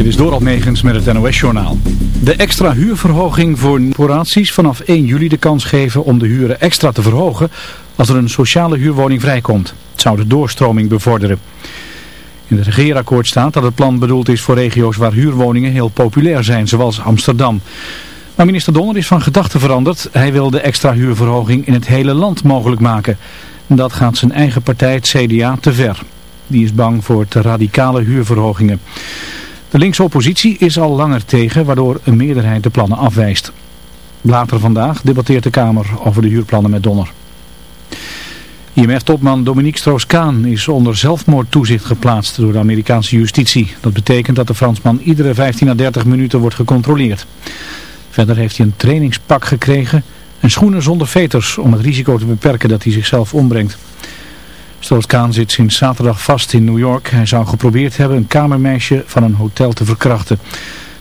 Dit is Doral Megens met het NOS-journaal. De extra huurverhoging voor corporaties vanaf 1 juli de kans geven om de huren extra te verhogen als er een sociale huurwoning vrijkomt. Het zou de doorstroming bevorderen. In het regeerakkoord staat dat het plan bedoeld is voor regio's waar huurwoningen heel populair zijn, zoals Amsterdam. Maar minister Donner is van gedachten veranderd. Hij wil de extra huurverhoging in het hele land mogelijk maken. Dat gaat zijn eigen partij, het CDA, te ver. Die is bang voor te radicale huurverhogingen. De linkse oppositie is al langer tegen, waardoor een meerderheid de plannen afwijst. Later vandaag debatteert de Kamer over de huurplannen met Donner. IMF-topman Dominique Strauss-Kaan is onder zelfmoordtoezicht geplaatst door de Amerikaanse justitie. Dat betekent dat de Fransman iedere 15 à 30 minuten wordt gecontroleerd. Verder heeft hij een trainingspak gekregen en schoenen zonder veters om het risico te beperken dat hij zichzelf ombrengt. Strauss-Kaan zit sinds zaterdag vast in New York. Hij zou geprobeerd hebben een kamermeisje van een hotel te verkrachten.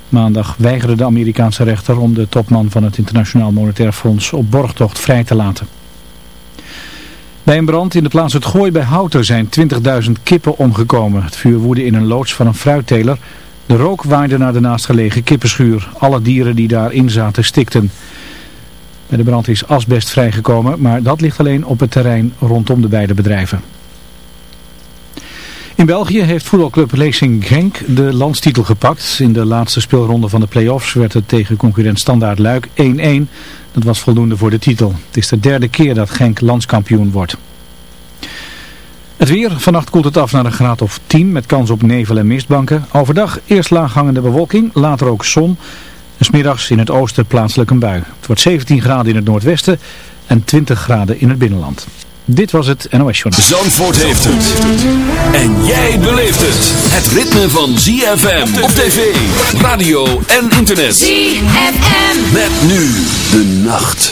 Maandag weigerde de Amerikaanse rechter om de topman van het Internationaal Monetair Fonds op borgtocht vrij te laten. Bij een brand in de plaats Het Gooi bij Houten zijn 20.000 kippen omgekomen. Het vuur woedde in een loods van een fruitteler. De rook waaide naar de naastgelegen kippenschuur. Alle dieren die daarin zaten stikten. Bij de brand is asbest vrijgekomen, maar dat ligt alleen op het terrein rondom de beide bedrijven. In België heeft voetbalclub Racing Genk de landstitel gepakt. In de laatste speelronde van de play-offs werd het tegen concurrent Standaard Luik 1-1. Dat was voldoende voor de titel. Het is de derde keer dat Genk landskampioen wordt. Het weer. Vannacht koelt het af naar een graad of 10 met kans op nevel en mistbanken. Overdag eerst laaghangende bewolking, later ook zon. En smiddags in het oosten plaatselijk een bui. Het wordt 17 graden in het noordwesten en 20 graden in het binnenland. Dit was het NOS Journal. Zandvoort heeft het. En jij beleeft het. Het ritme van ZFM op tv, radio en internet. ZFM. Met nu de nacht.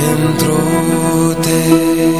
Dentro te.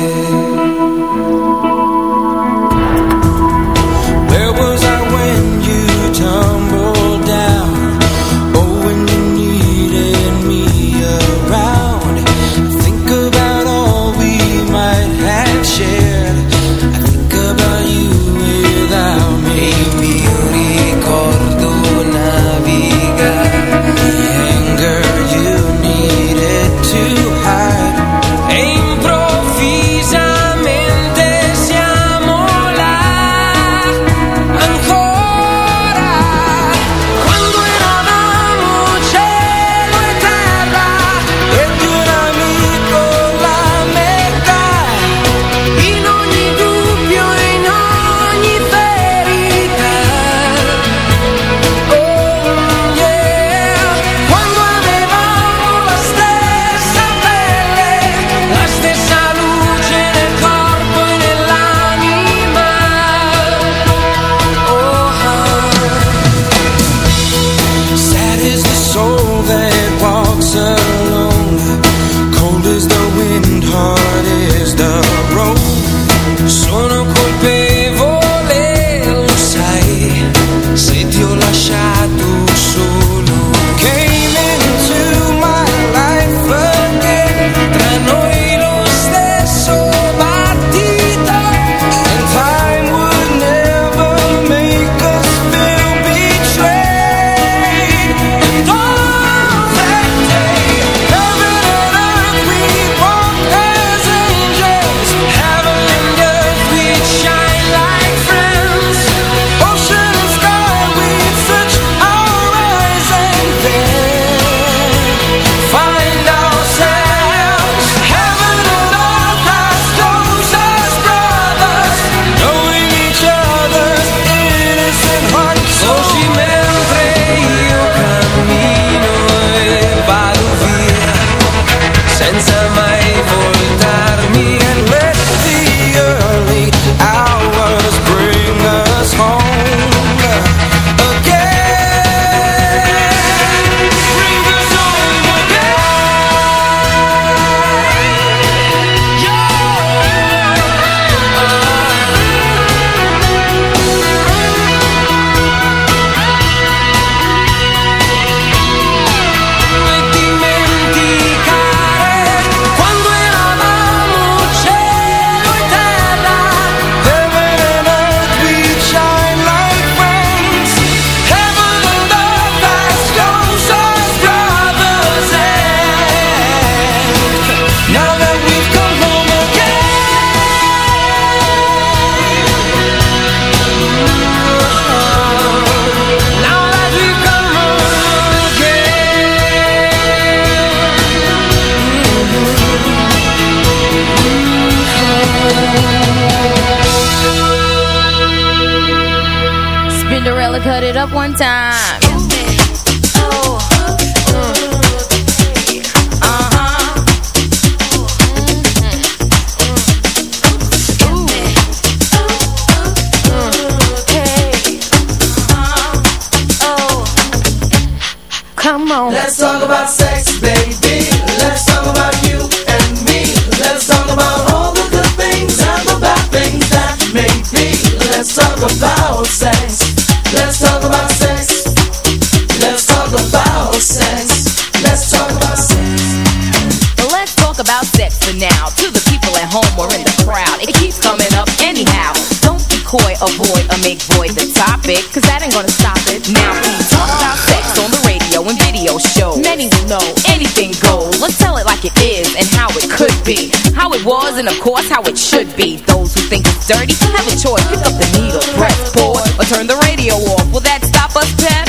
How it should be. Those who think it's dirty have a choice. Pick up the needle, press pause, or turn the radio off. Will that stop us, Pep?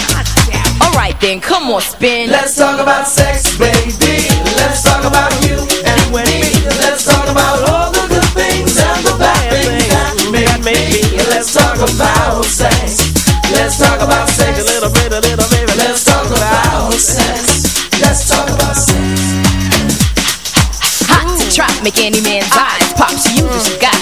Alright then, come on, spin. Let's talk about sex, baby. Let's talk about you and me. Let's talk about all the good things and the bad things that may be. Let's talk about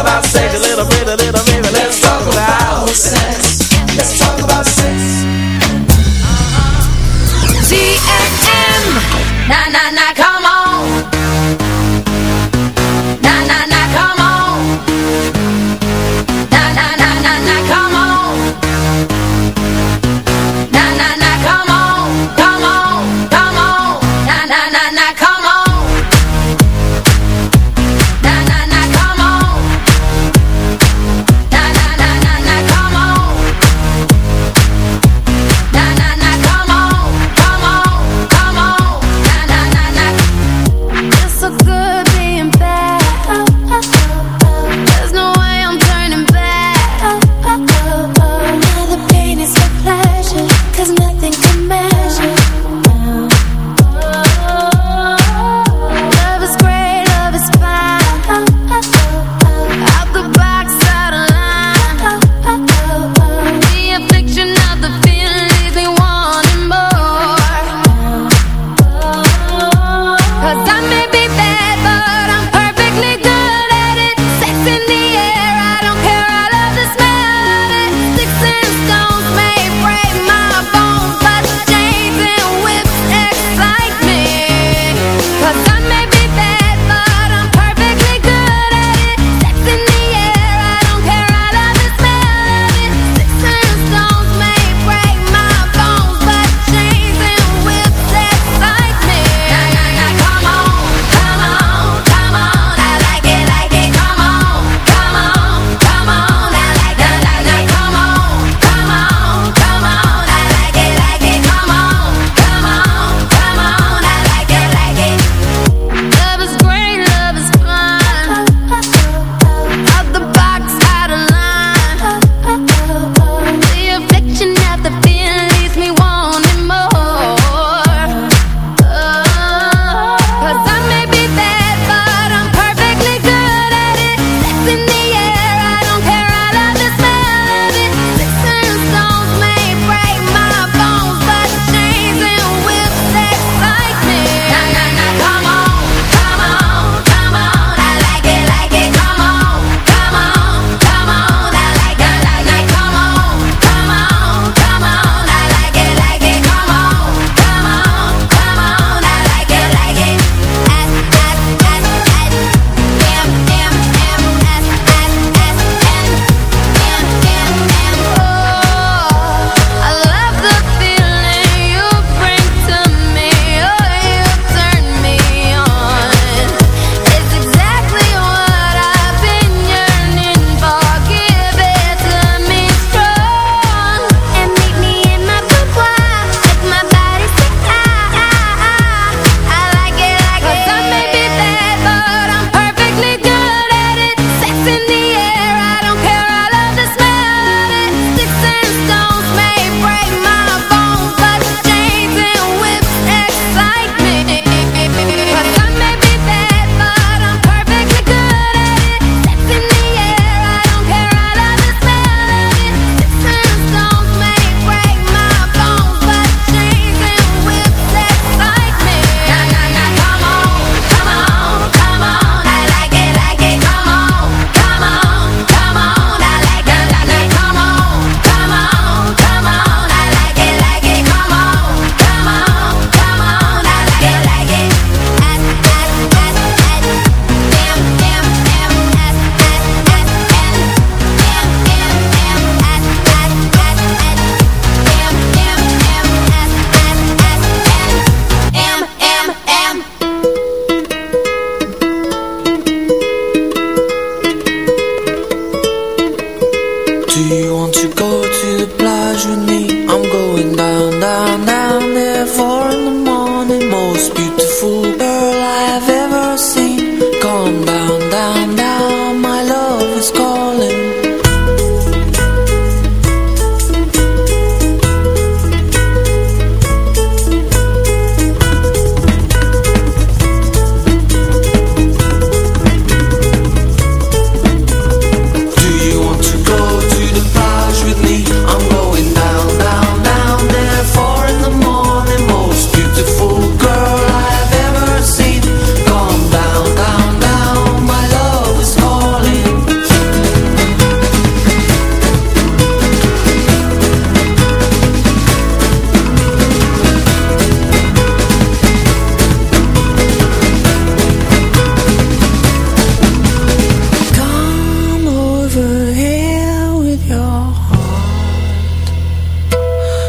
About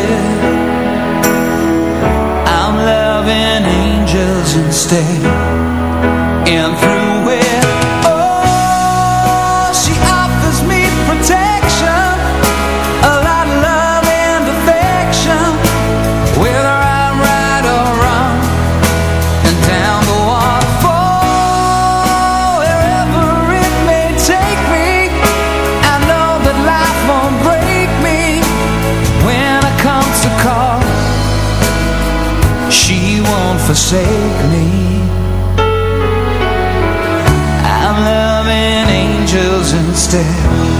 happen instead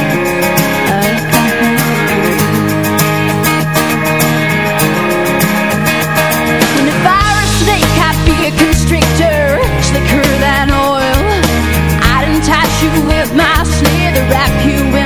you with my sleigh to wrap you in.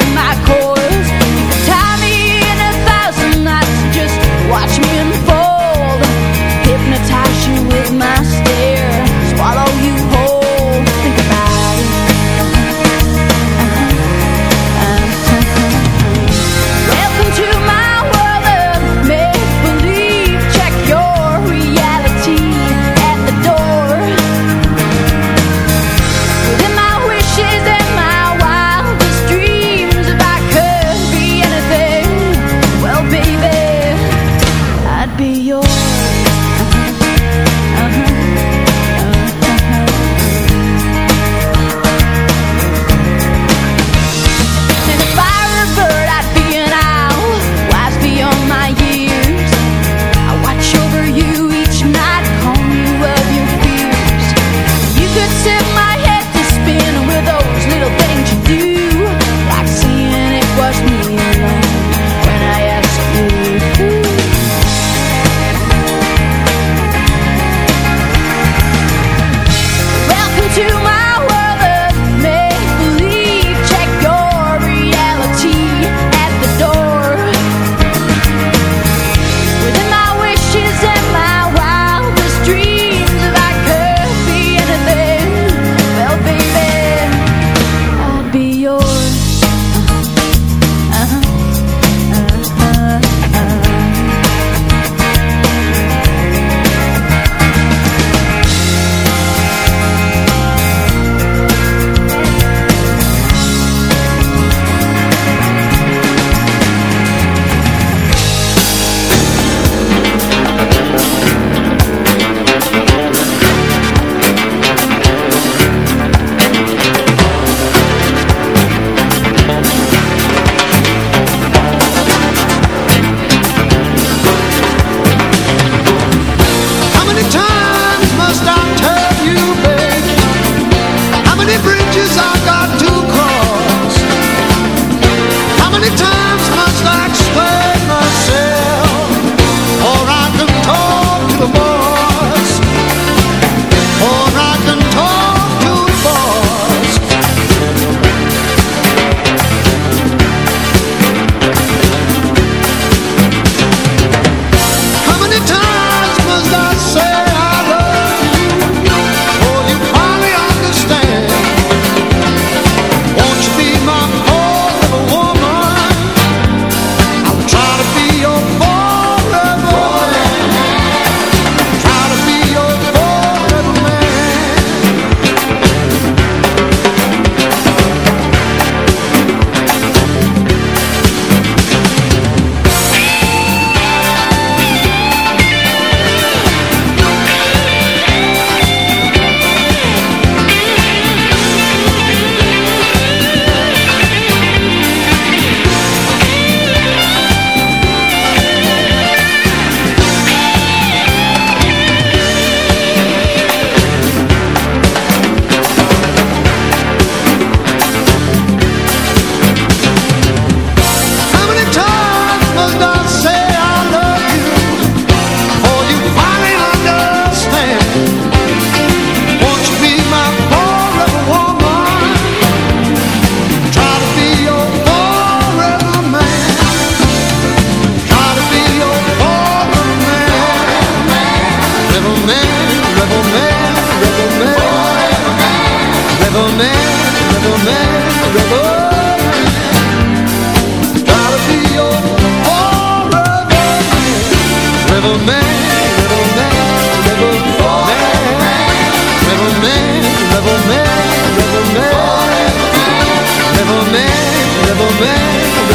bem,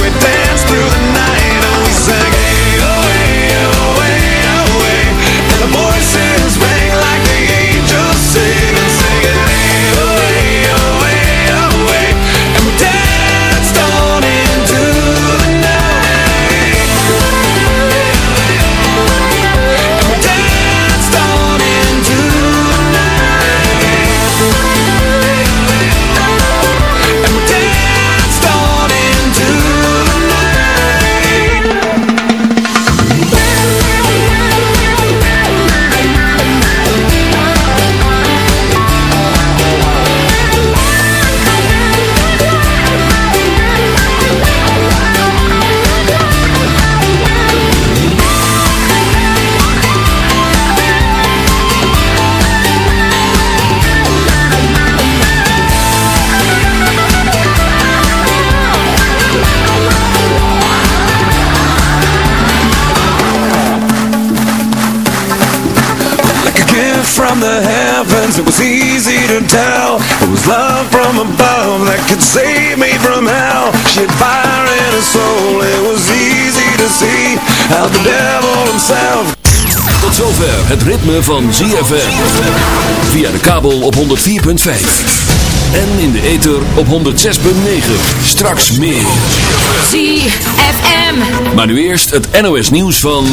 heavens, it was easy to tell. It was love from above that could save me from hell. She had fire in her soul, it was easy to see how the devil himself. Tot zover het ritme van ZFM. Via de kabel op 104.5. En in de ether op 106.9. Straks meer. ZFM. Maar nu eerst het NOS nieuws van...